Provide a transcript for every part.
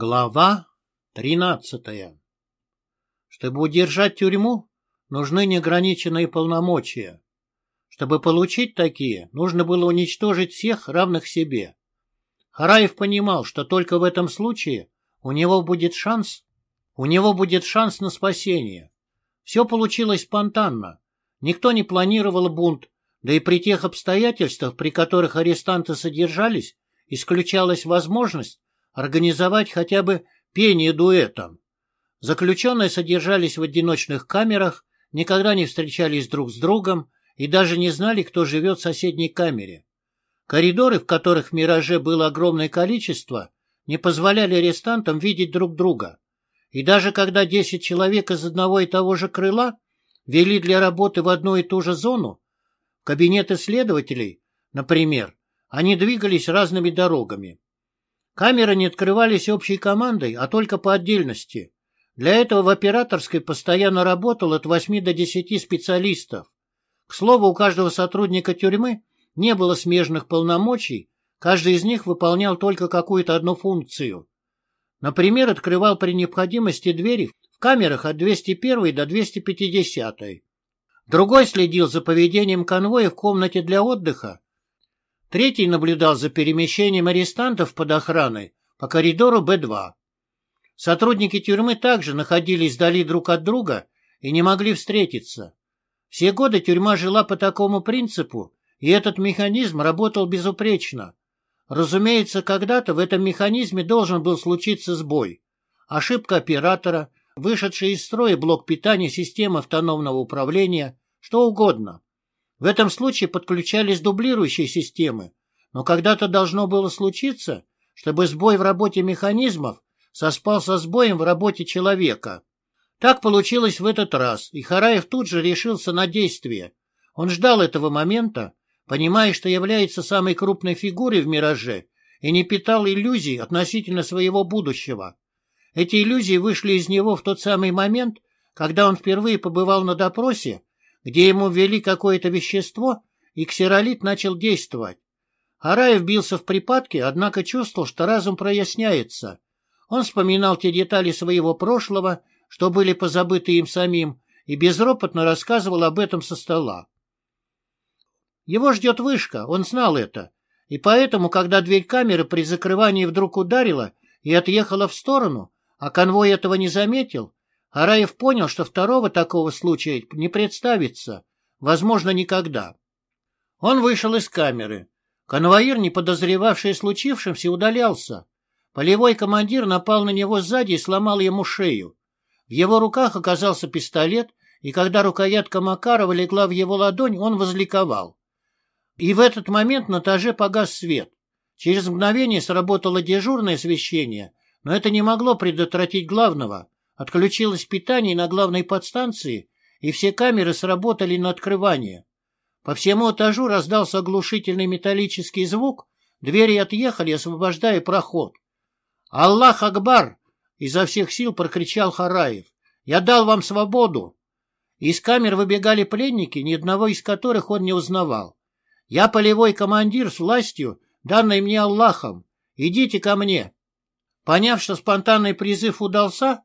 Глава тринадцатая Чтобы удержать тюрьму, нужны неограниченные полномочия. Чтобы получить такие, нужно было уничтожить всех равных себе. Хараев понимал, что только в этом случае у него будет шанс, у него будет шанс на спасение. Все получилось спонтанно. Никто не планировал бунт, да и при тех обстоятельствах, при которых арестанты содержались, исключалась возможность организовать хотя бы пение дуэтом. Заключенные содержались в одиночных камерах, никогда не встречались друг с другом и даже не знали, кто живет в соседней камере. Коридоры, в которых в «Мираже» было огромное количество, не позволяли арестантам видеть друг друга. И даже когда 10 человек из одного и того же крыла вели для работы в одну и ту же зону, кабинеты следователей, например, они двигались разными дорогами. Камеры не открывались общей командой, а только по отдельности. Для этого в операторской постоянно работало от 8 до 10 специалистов. К слову, у каждого сотрудника тюрьмы не было смежных полномочий, каждый из них выполнял только какую-то одну функцию. Например, открывал при необходимости двери в камерах от 201 до 250. Другой следил за поведением конвоя в комнате для отдыха, Третий наблюдал за перемещением арестантов под охраной по коридору Б-2. Сотрудники тюрьмы также находились вдали друг от друга и не могли встретиться. Все годы тюрьма жила по такому принципу, и этот механизм работал безупречно. Разумеется, когда-то в этом механизме должен был случиться сбой. Ошибка оператора, вышедший из строя блок питания системы автономного управления, что угодно. В этом случае подключались дублирующие системы, но когда-то должно было случиться, чтобы сбой в работе механизмов соспал со сбоем в работе человека. Так получилось в этот раз, и Хараев тут же решился на действие. Он ждал этого момента, понимая, что является самой крупной фигурой в «Мираже», и не питал иллюзий относительно своего будущего. Эти иллюзии вышли из него в тот самый момент, когда он впервые побывал на допросе где ему ввели какое-то вещество, и ксеролит начал действовать. Араев бился в припадке, однако чувствовал, что разум проясняется. Он вспоминал те детали своего прошлого, что были позабыты им самим, и безропотно рассказывал об этом со стола. Его ждет вышка, он знал это, и поэтому, когда дверь камеры при закрывании вдруг ударила и отъехала в сторону, а конвой этого не заметил, Араев понял, что второго такого случая не представится, возможно, никогда. Он вышел из камеры. Конвоир, не подозревавший о случившемся, удалялся. Полевой командир напал на него сзади и сломал ему шею. В его руках оказался пистолет, и когда рукоятка Макарова легла в его ладонь, он возликовал. И в этот момент на этаже погас свет. Через мгновение сработало дежурное освещение, но это не могло предотвратить главного — Отключилось питание на главной подстанции, и все камеры сработали на открывание. По всему этажу раздался оглушительный металлический звук, двери отъехали, освобождая проход. «Аллах Акбар!» — изо всех сил прокричал Хараев. «Я дал вам свободу!» Из камер выбегали пленники, ни одного из которых он не узнавал. «Я полевой командир с властью, данной мне Аллахом. Идите ко мне!» Поняв, что спонтанный призыв удался,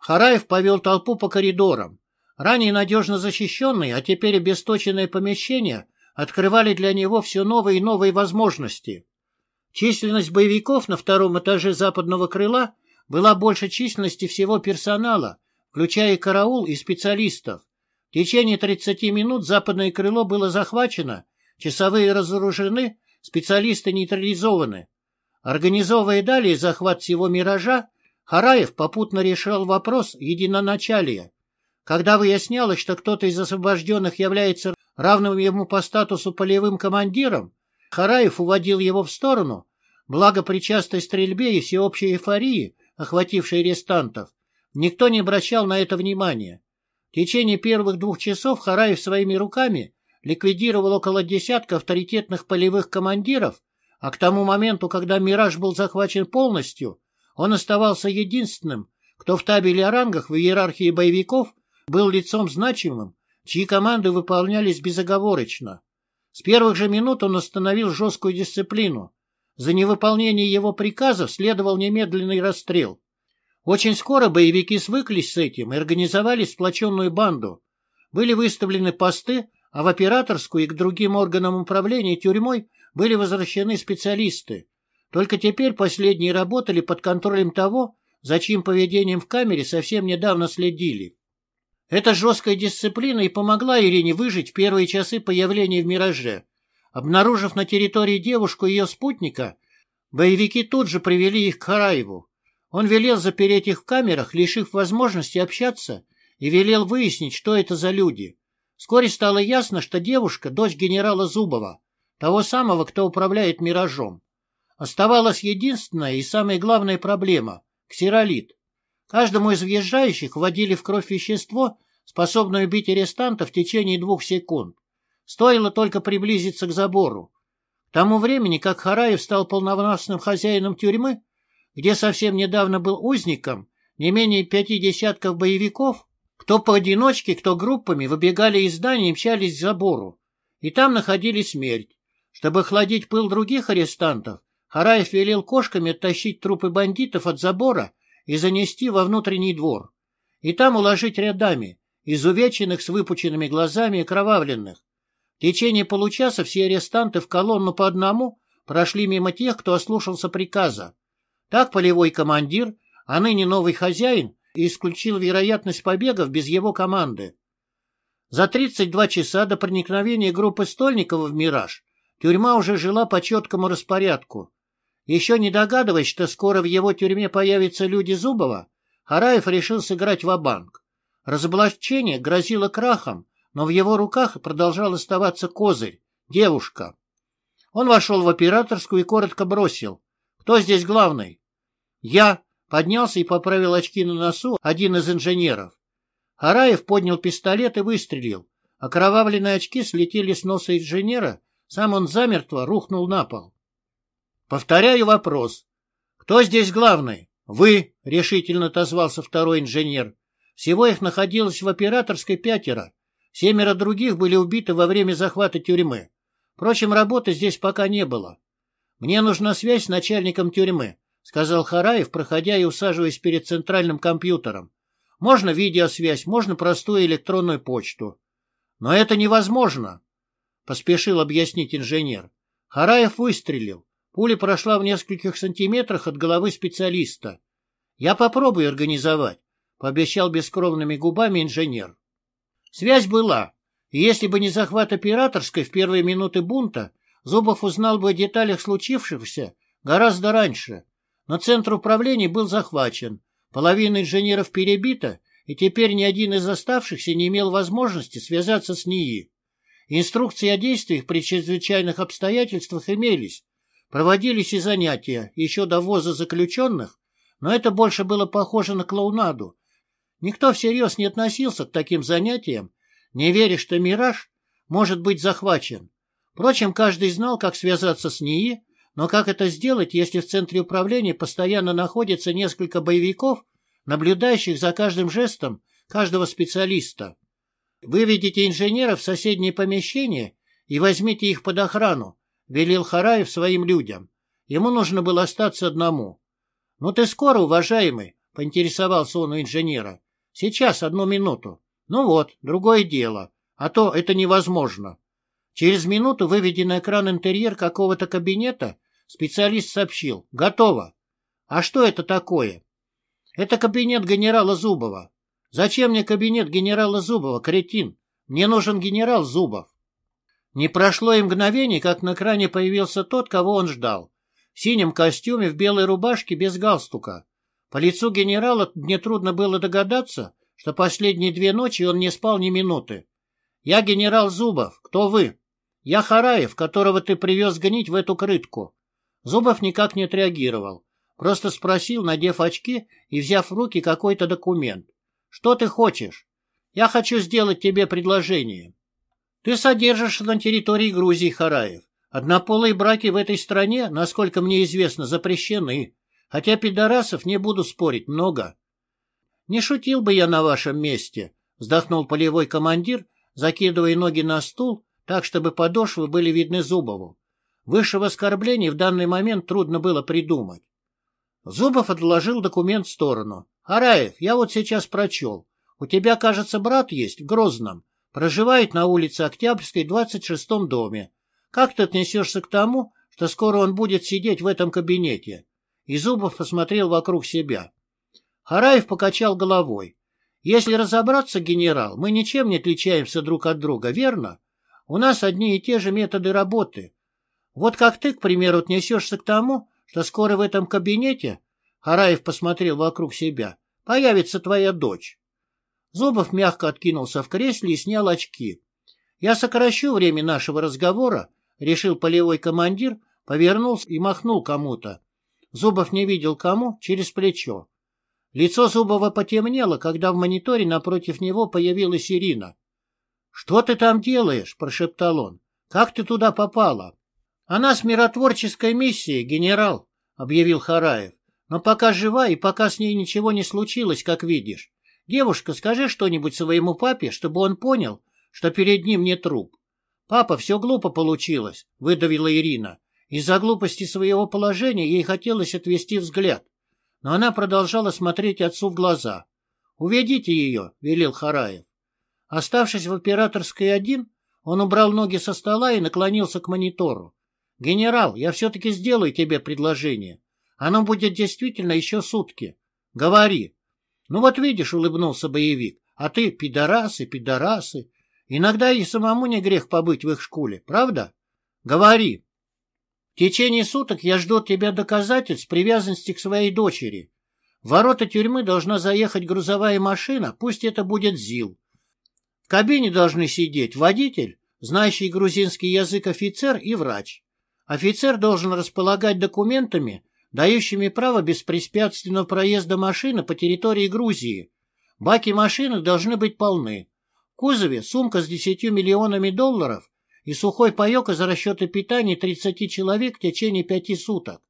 Хараев повел толпу по коридорам. Ранее надежно защищенные, а теперь обесточенные помещения открывали для него все новые и новые возможности. Численность боевиков на втором этаже западного крыла была больше численности всего персонала, включая караул и специалистов. В течение 30 минут западное крыло было захвачено, часовые разоружены, специалисты нейтрализованы. Организовывая далее захват всего «Миража», Хараев попутно решал вопрос единоначалия. Когда выяснялось, что кто-то из освобожденных является равным ему по статусу полевым командиром, Хараев уводил его в сторону, благо при частой стрельбе и всеобщей эйфории, охватившей арестантов, никто не обращал на это внимания. В течение первых двух часов Хараев своими руками ликвидировал около десятка авторитетных полевых командиров, а к тому моменту, когда «Мираж» был захвачен полностью, он оставался единственным, кто в табеле о рангах в иерархии боевиков был лицом значимым, чьи команды выполнялись безоговорочно. С первых же минут он установил жесткую дисциплину. За невыполнение его приказов следовал немедленный расстрел. Очень скоро боевики свыклись с этим и организовали сплоченную банду. Были выставлены посты, а в операторскую и к другим органам управления тюрьмой были возвращены специалисты. Только теперь последние работали под контролем того, за чьим поведением в камере совсем недавно следили. Эта жесткая дисциплина и помогла Ирине выжить в первые часы появления в «Мираже». Обнаружив на территории девушку и ее спутника, боевики тут же привели их к Хараеву. Он велел запереть их в камерах, лишив возможности общаться, и велел выяснить, что это за люди. Вскоре стало ясно, что девушка — дочь генерала Зубова, того самого, кто управляет «Миражом». Оставалась единственная и самая главная проблема — ксеролит. Каждому из въезжающих вводили в кровь вещество, способное убить арестанта в течение двух секунд. Стоило только приблизиться к забору. К тому времени, как Хараев стал полновластным хозяином тюрьмы, где совсем недавно был узником, не менее пяти десятков боевиков, кто поодиночке, кто группами, выбегали из здания и мчались к забору. И там находили смерть. Чтобы охладить пыл других арестантов, Хараев велел кошками оттащить трупы бандитов от забора и занести во внутренний двор. И там уложить рядами, изувеченных с выпученными глазами и кровавленных. В течение получаса все арестанты в колонну по одному прошли мимо тех, кто ослушался приказа. Так полевой командир, а ныне новый хозяин, исключил вероятность побегов без его команды. За 32 часа до проникновения группы Стольникова в «Мираж» тюрьма уже жила по четкому распорядку. Еще не догадываясь, что скоро в его тюрьме появятся люди Зубова, Хараев решил сыграть в-банк. Разоблачение грозило крахом, но в его руках продолжал оставаться козырь — девушка. Он вошел в операторскую и коротко бросил. «Кто здесь главный?» «Я», — поднялся и поправил очки на носу один из инженеров. Хараев поднял пистолет и выстрелил. Окровавленные очки слетели с носа инженера, сам он замертво рухнул на пол. Повторяю вопрос. Кто здесь главный? Вы, решительно отозвался второй инженер. Всего их находилось в операторской пятеро. Семеро других были убиты во время захвата тюрьмы. Впрочем, работы здесь пока не было. Мне нужна связь с начальником тюрьмы, сказал Хараев, проходя и усаживаясь перед центральным компьютером. Можно видеосвязь, можно простую электронную почту. Но это невозможно, поспешил объяснить инженер. Хараев выстрелил. Пуля прошла в нескольких сантиметрах от головы специалиста. «Я попробую организовать», — пообещал бескровными губами инженер. Связь была, и если бы не захват операторской в первые минуты бунта, Зубов узнал бы о деталях случившегося гораздо раньше. Но центр управления был захвачен, половина инженеров перебита, и теперь ни один из оставшихся не имел возможности связаться с НИИ. Инструкции о действиях при чрезвычайных обстоятельствах имелись, Проводились и занятия еще до ввоза заключенных, но это больше было похоже на клоунаду. Никто всерьез не относился к таким занятиям, не веря, что «Мираж» может быть захвачен. Впрочем, каждый знал, как связаться с НИИ, но как это сделать, если в центре управления постоянно находится несколько боевиков, наблюдающих за каждым жестом каждого специалиста? Выведите инженеров в соседнее помещение и возьмите их под охрану, велел Хараев своим людям. Ему нужно было остаться одному. — Ну ты скоро, уважаемый? — поинтересовался он у инженера. — Сейчас, одну минуту. — Ну вот, другое дело. А то это невозможно. Через минуту, выведя на экран интерьер какого-то кабинета, специалист сообщил. — Готово. — А что это такое? — Это кабинет генерала Зубова. — Зачем мне кабинет генерала Зубова, кретин? Мне нужен генерал Зубов. Не прошло и мгновение, как на экране появился тот, кого он ждал. В синем костюме, в белой рубашке, без галстука. По лицу генерала мне трудно было догадаться, что последние две ночи он не спал ни минуты. «Я генерал Зубов. Кто вы?» «Я Хараев, которого ты привез гнить в эту крытку». Зубов никак не отреагировал. Просто спросил, надев очки и взяв в руки какой-то документ. «Что ты хочешь?» «Я хочу сделать тебе предложение». Ты содержишься на территории Грузии, Хараев. Однополые браки в этой стране, насколько мне известно, запрещены. Хотя пидорасов, не буду спорить, много. Не шутил бы я на вашем месте, вздохнул полевой командир, закидывая ноги на стул, так, чтобы подошвы были видны Зубову. Высшего оскорбления в данный момент трудно было придумать. Зубов отложил документ в сторону. «Хараев, я вот сейчас прочел. У тебя, кажется, брат есть в Грозном. Проживает на улице Октябрьской, 26-м доме. Как ты отнесешься к тому, что скоро он будет сидеть в этом кабинете?» И Зубов посмотрел вокруг себя. Хараев покачал головой. «Если разобраться, генерал, мы ничем не отличаемся друг от друга, верно? У нас одни и те же методы работы. Вот как ты, к примеру, отнесешься к тому, что скоро в этом кабинете, Хараев посмотрел вокруг себя, появится твоя дочь. Зубов мягко откинулся в кресле и снял очки. Я сокращу время нашего разговора, решил полевой командир, повернулся и махнул кому-то. Зубов не видел кому, через плечо. Лицо Зубова потемнело, когда в мониторе напротив него появилась Ирина. — Что ты там делаешь? — прошептал он. — Как ты туда попала? Она с миротворческой миссией, генерал, — объявил Хараев. Но пока жива и пока с ней ничего не случилось, как видишь. Девушка, скажи что-нибудь своему папе, чтобы он понял, что перед ним не труп. Папа, все глупо получилось, — выдавила Ирина. Из-за глупости своего положения ей хотелось отвести взгляд. Но она продолжала смотреть отцу в глаза. «Уведите ее», — велел Хараев. Оставшись в операторской один, он убрал ноги со стола и наклонился к монитору. «Генерал, я все-таки сделаю тебе предложение. Оно будет действительно еще сутки. Говори». «Ну вот видишь», — улыбнулся боевик, — «а ты пидорасы, пидорасы. Иногда и самому не грех побыть в их школе, правда? Говори». «В течение суток я жду тебя доказательств привязанности к своей дочери. В ворота тюрьмы должна заехать грузовая машина, пусть это будет ЗИЛ. В кабине должны сидеть водитель, знающий грузинский язык офицер и врач. Офицер должен располагать документами, дающими право беспрепятственного проезда машины по территории Грузии. Баки машины должны быть полны. В кузове сумка с 10 миллионами долларов и сухой паек из расчета питания 30 человек в течение пяти суток.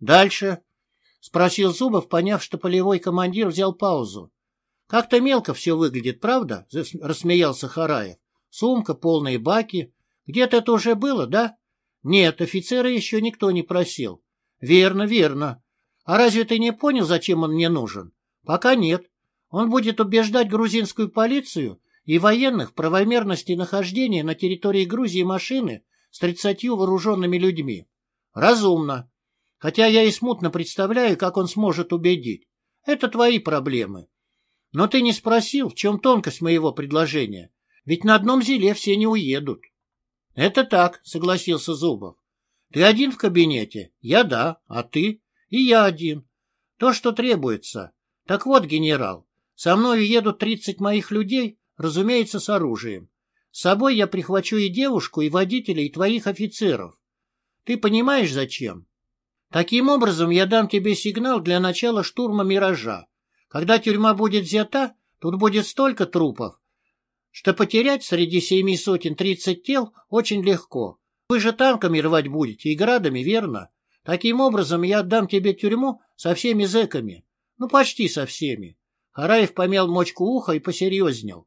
Дальше, — спросил Зубов, поняв, что полевой командир взял паузу. — Как-то мелко все выглядит, правда? — рассмеялся Хараев. — Сумка, полные баки. Где-то это уже было, да? Нет, офицера еще никто не просил. Верно, верно. А разве ты не понял, зачем он мне нужен? Пока нет. Он будет убеждать грузинскую полицию и военных правомерности нахождения на территории Грузии машины с тридцатью вооруженными людьми. Разумно. Хотя я и смутно представляю, как он сможет убедить. Это твои проблемы. Но ты не спросил, в чем тонкость моего предложения. Ведь на одном зеле все не уедут. — Это так, — согласился Зубов. — Ты один в кабинете? Я да. А ты? И я один. То, что требуется. Так вот, генерал, со мной едут тридцать моих людей, разумеется, с оружием. С собой я прихвачу и девушку, и водителя, и твоих офицеров. Ты понимаешь, зачем? Таким образом, я дам тебе сигнал для начала штурма «Миража». Когда тюрьма будет взята, тут будет столько трупов, что потерять среди семи сотен тридцать тел очень легко. Вы же танками рвать будете и градами, верно? Таким образом, я отдам тебе тюрьму со всеми зэками. Ну, почти со всеми. Хараев помял мочку уха и посерьезнел.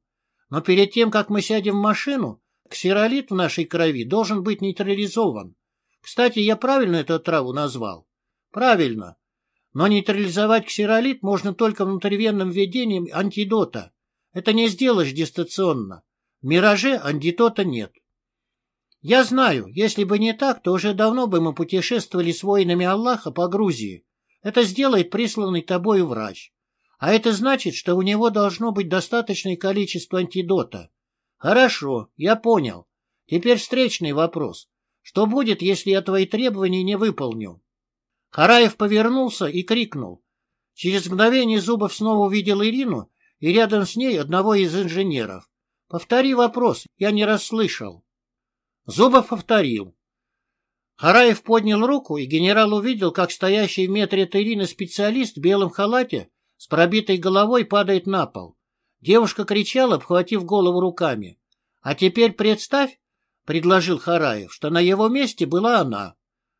Но перед тем, как мы сядем в машину, ксеролит в нашей крови должен быть нейтрализован. Кстати, я правильно эту траву назвал? Правильно. Но нейтрализовать ксеролит можно только внутривенным введением антидота. Это не сделаешь дистанционно. В «Мираже» антидота нет. Я знаю, если бы не так, то уже давно бы мы путешествовали с воинами Аллаха по Грузии. Это сделает присланный тобой врач. А это значит, что у него должно быть достаточное количество антидота. Хорошо, я понял. Теперь встречный вопрос. Что будет, если я твои требования не выполню? Хараев повернулся и крикнул. Через мгновение Зубов снова увидел Ирину и рядом с ней одного из инженеров. Повтори вопрос, я не расслышал. Зубов повторил. Хараев поднял руку, и генерал увидел, как стоящий в метре от Ирины специалист в белом халате с пробитой головой падает на пол. Девушка кричала, обхватив голову руками. — А теперь представь, — предложил Хараев, — что на его месте была она.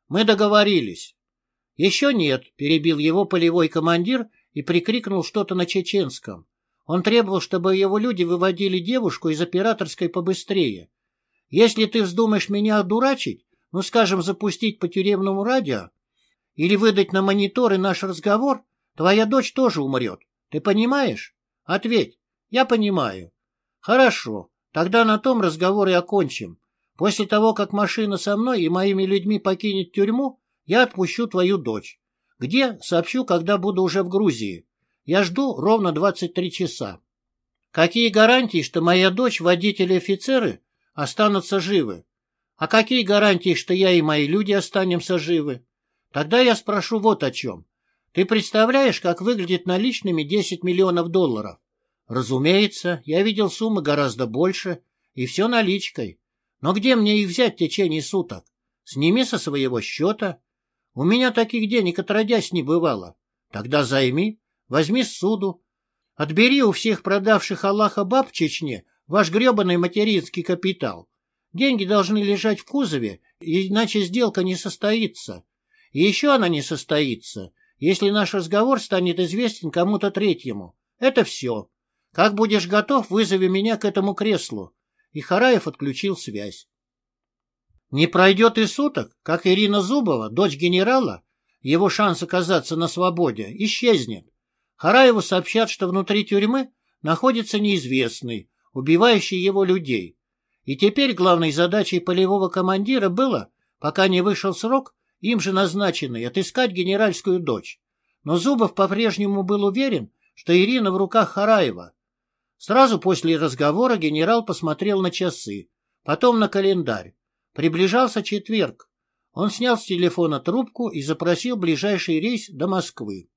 Мы договорились. — Еще нет, — перебил его полевой командир и прикрикнул что-то на чеченском. Он требовал, чтобы его люди выводили девушку из операторской побыстрее. Если ты вздумаешь меня одурачить, ну, скажем, запустить по тюремному радио или выдать на мониторы наш разговор, твоя дочь тоже умрет. Ты понимаешь? Ответь. Я понимаю. Хорошо. Тогда на том разговор и окончим. После того, как машина со мной и моими людьми покинет тюрьму, я отпущу твою дочь. Где? Сообщу, когда буду уже в Грузии. Я жду ровно 23 часа. Какие гарантии, что моя дочь, водители и офицеры останутся живы? А какие гарантии, что я и мои люди останемся живы? Тогда я спрошу вот о чем. Ты представляешь, как выглядит наличными 10 миллионов долларов? Разумеется, я видел суммы гораздо больше, и все наличкой. Но где мне их взять в течение суток? Сними со своего счета. У меня таких денег отродясь не бывало. Тогда займи, возьми суду. Отбери у всех продавших Аллаха баб в Чечне ваш гребаный материнский капитал. Деньги должны лежать в кузове, иначе сделка не состоится. И еще она не состоится, если наш разговор станет известен кому-то третьему. Это все. Как будешь готов, вызови меня к этому креслу. И Хараев отключил связь. Не пройдет и суток, как Ирина Зубова, дочь генерала, его шанс оказаться на свободе, исчезнет. Хараеву сообщат, что внутри тюрьмы находится неизвестный, убивающий его людей. И теперь главной задачей полевого командира было, пока не вышел срок, им же назначенный, отыскать генеральскую дочь. Но Зубов по-прежнему был уверен, что Ирина в руках Хараева. Сразу после разговора генерал посмотрел на часы, потом на календарь. Приближался четверг. Он снял с телефона трубку и запросил ближайший рейс до Москвы.